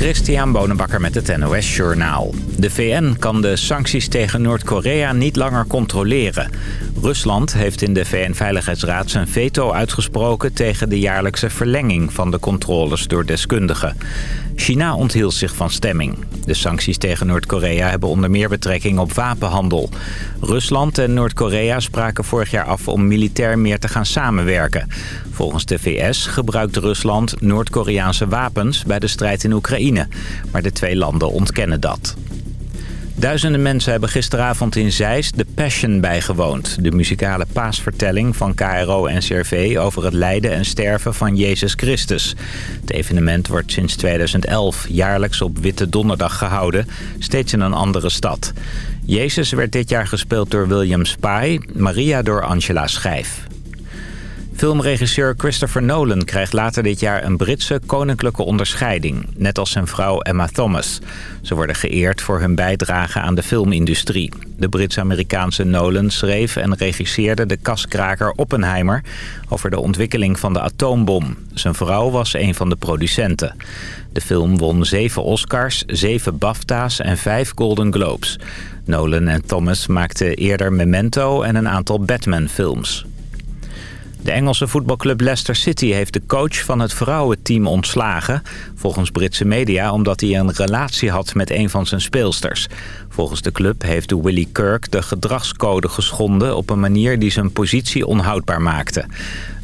Christian Bonenbakker met het NOS Journaal. De VN kan de sancties tegen Noord-Korea niet langer controleren. Rusland heeft in de VN-veiligheidsraad zijn veto uitgesproken... tegen de jaarlijkse verlenging van de controles door deskundigen. China onthield zich van stemming. De sancties tegen Noord-Korea hebben onder meer betrekking op wapenhandel. Rusland en Noord-Korea spraken vorig jaar af om militair meer te gaan samenwerken. Volgens de VS gebruikt Rusland Noord-Koreaanse wapens bij de strijd in Oekraïne. Maar de twee landen ontkennen dat. Duizenden mensen hebben gisteravond in Zeist de Passion bijgewoond. De muzikale paasvertelling van KRO-NCRV over het lijden en sterven van Jezus Christus. Het evenement wordt sinds 2011 jaarlijks op Witte Donderdag gehouden, steeds in een andere stad. Jezus werd dit jaar gespeeld door William Spy, Maria door Angela Schijf. Filmregisseur Christopher Nolan krijgt later dit jaar een Britse koninklijke onderscheiding. Net als zijn vrouw Emma Thomas. Ze worden geëerd voor hun bijdrage aan de filmindustrie. De Brits-Amerikaanse Nolan schreef en regisseerde de kaskraker Oppenheimer... over de ontwikkeling van de atoombom. Zijn vrouw was een van de producenten. De film won zeven Oscars, zeven BAFTA's en vijf Golden Globes. Nolan en Thomas maakten eerder Memento en een aantal Batman-films. De Engelse voetbalclub Leicester City heeft de coach van het vrouwenteam ontslagen. Volgens Britse media omdat hij een relatie had met een van zijn speelsters. Volgens de club heeft Willy Kirk de gedragscode geschonden... op een manier die zijn positie onhoudbaar maakte.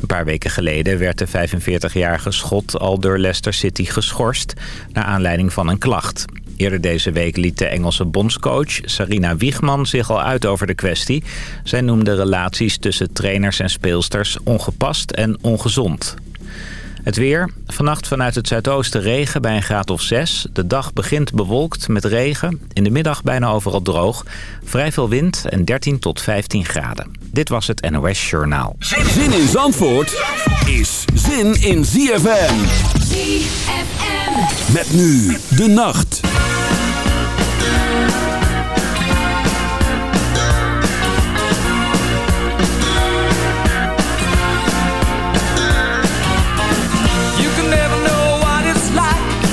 Een paar weken geleden werd de 45-jarige schot al door Leicester City geschorst... naar aanleiding van een klacht. Eerder deze week liet de Engelse bondscoach Sarina Wiegman zich al uit over de kwestie. Zij noemde relaties tussen trainers en speelsters ongepast en ongezond. Het weer. Vannacht vanuit het zuidoosten regen bij een graad of 6. De dag begint bewolkt met regen. In de middag bijna overal droog. Vrij veel wind en 13 tot 15 graden. Dit was het NOS Journaal. Zin in Zandvoort is zin in ZFM. ZFM. Met nu de nacht.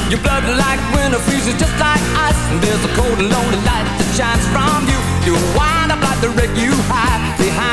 Your blood like winter freezes just like ice. And there's a cold and lonely light that shines from you. You wind up like the wreck you hide Behind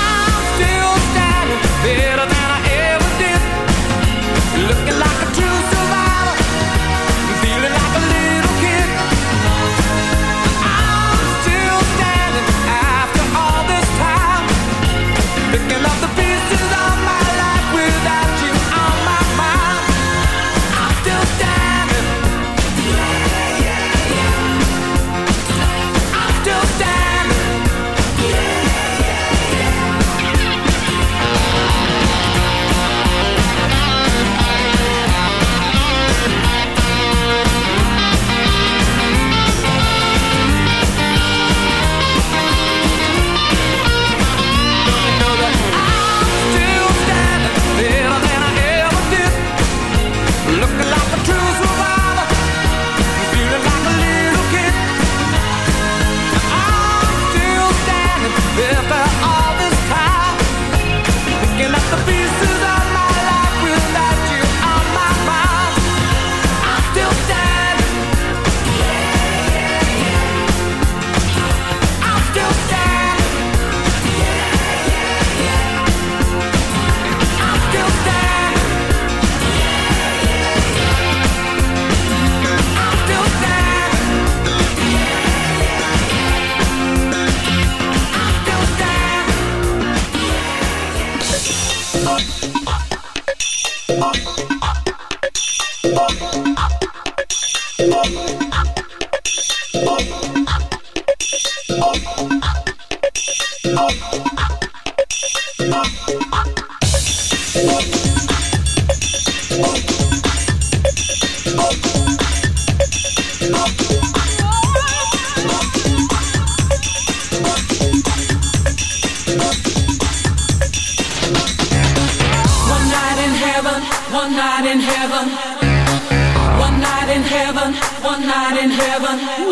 in heaven.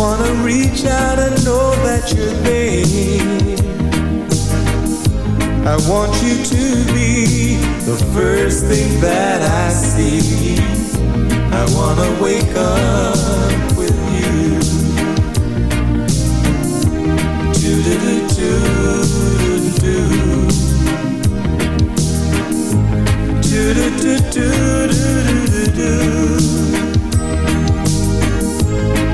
Wanna reach out and know that you're there. I want you to be the first thing that I see. I wanna wake up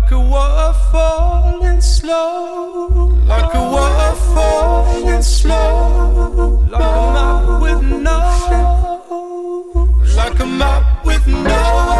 like a waterfall falling slow, like a waterfall falling slow, like a map with no, like a map with no.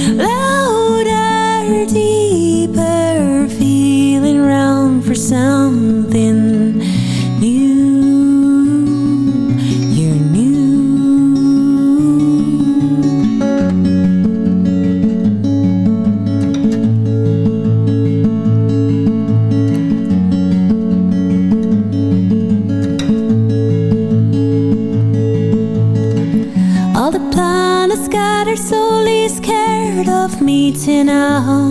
something new. You're new. All the planets scattered, solely scared of meeting out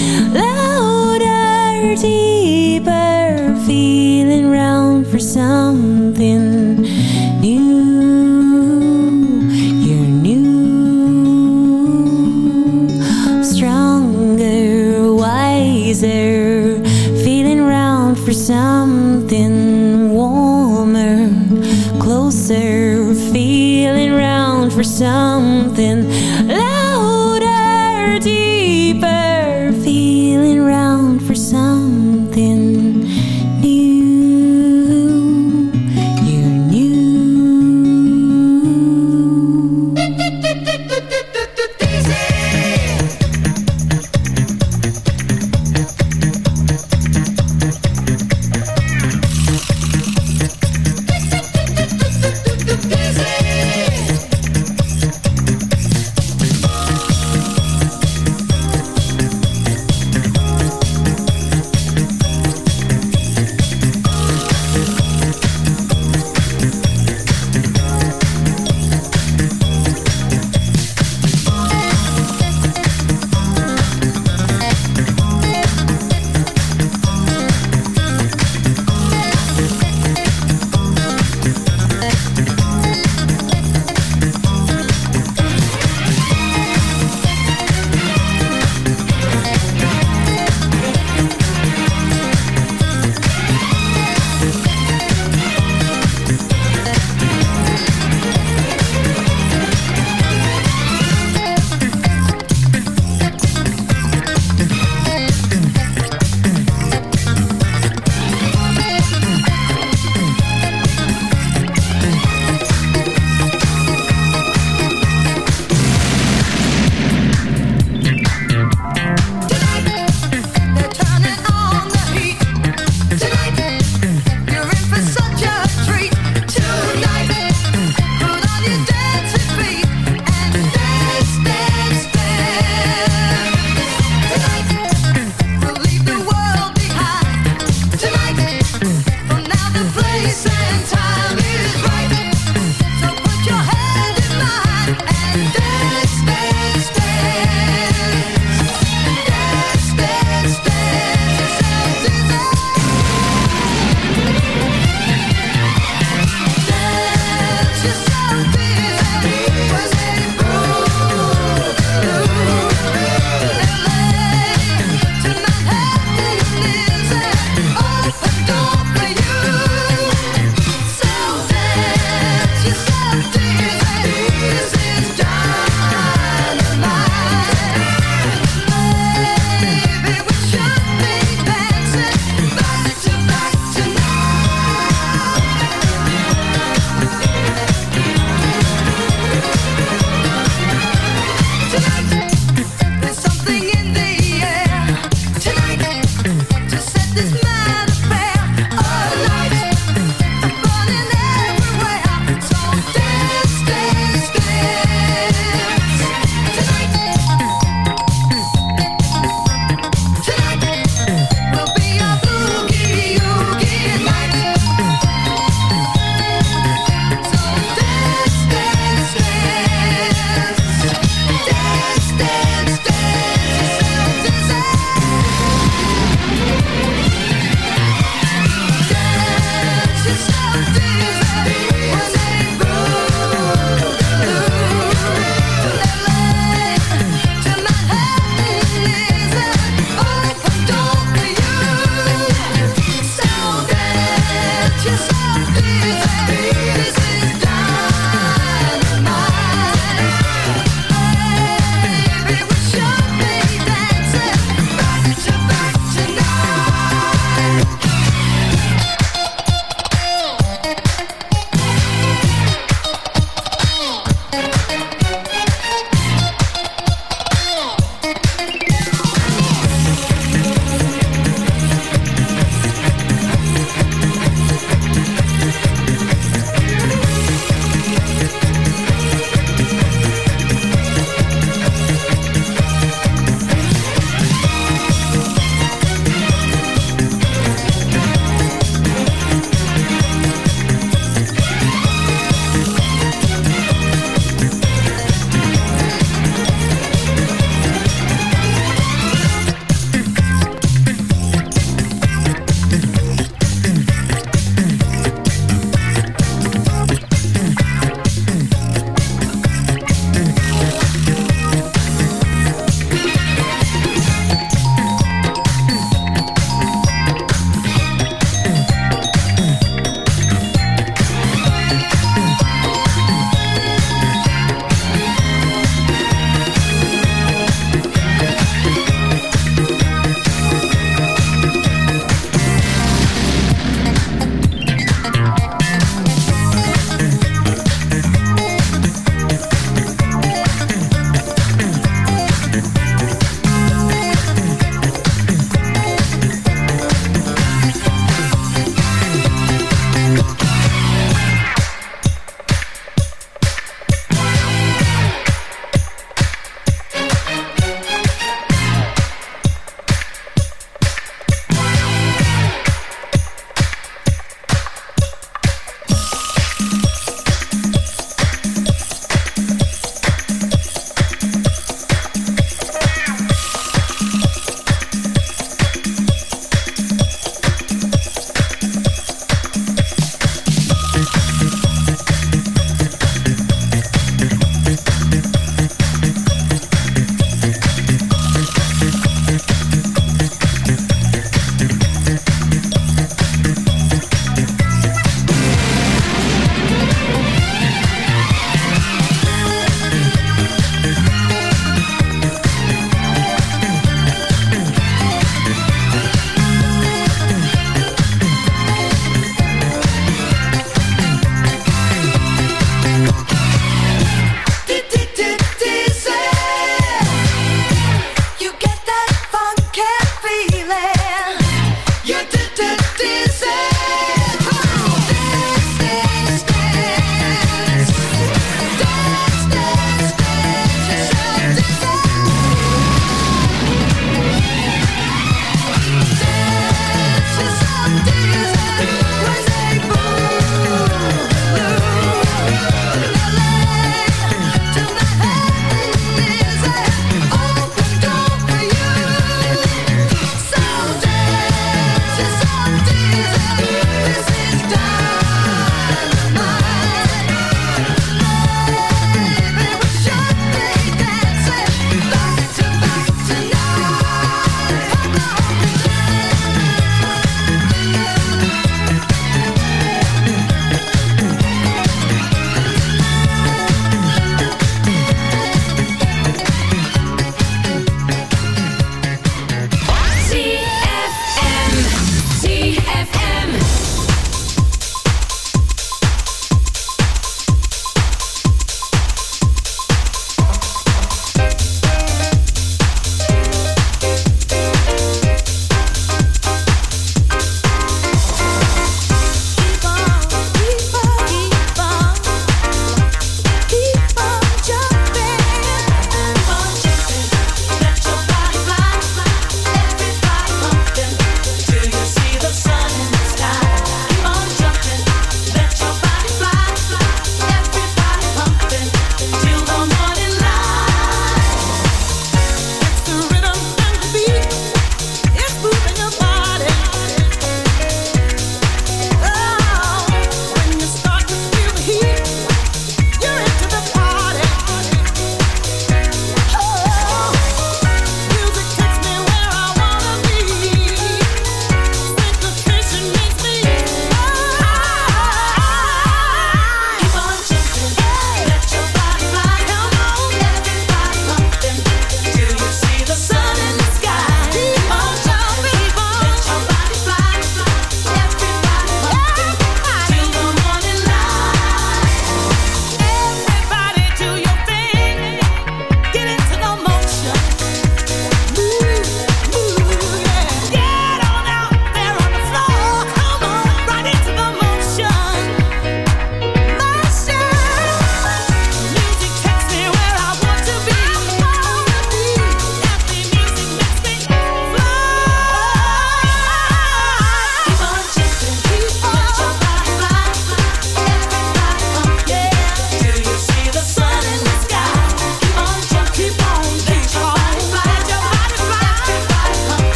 round